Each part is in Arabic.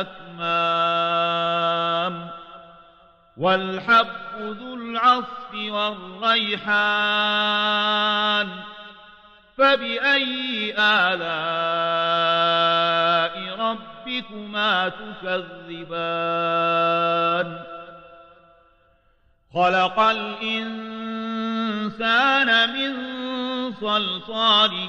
الأكمام. والحب ذو العصف والريحان. فبأي آلاء ربكما تكذبان؟ خلق الإنسان من صلصال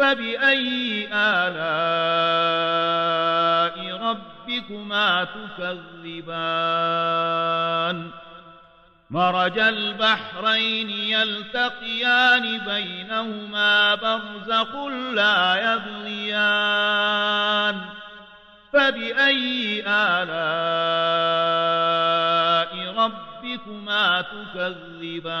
فبأي آلاء ربكما تكذبان؟ مرج البحرين يلتقيان بينهما برزق لا يبغيان. فبأي آلاء ربكما تكذبان؟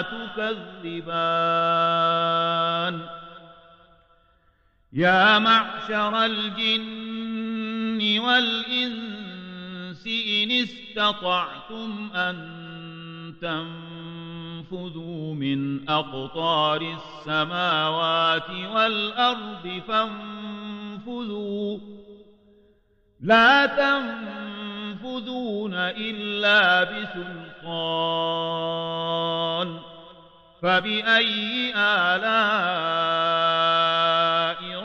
تكذبان يا معشر الجن والإنس إن استطعتم أن تنفذوا من أقطار السماوات والأرض فانفذوا لا تنفذون إلا بسلطان فبأي آلاء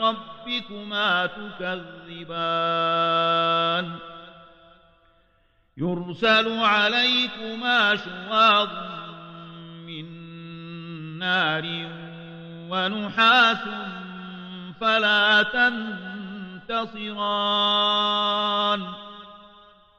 ربكما تكذبان يرسل عليكما شواظ من نار ونحاس فلا تنتصران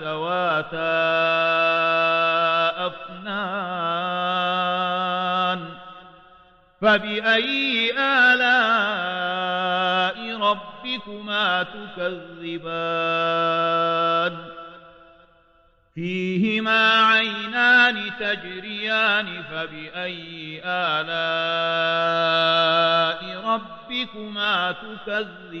ذواتا أفنان فبأي آلاء ربكما تكذبان؟ فيهما عينان تجريان فبأي آلاء ربكما تكذبان؟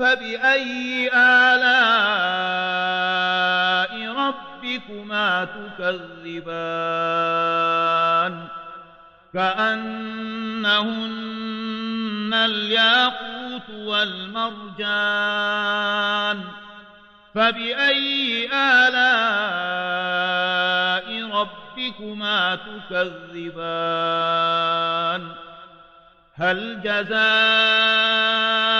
فبأي آلاء ربكما تكذبان كأنهن الياقوت والمرجان فبأي آلاء ربكما تكذبان هل جزاء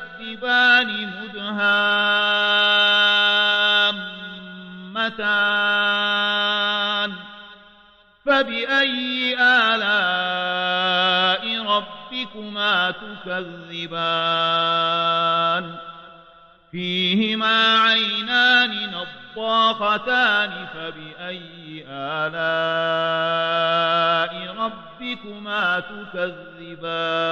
مدهامتان فبأي آلاء ربكما تكذبان؟ فيهما عينان نضاختان فبأي آلاء ربكما تكذبان؟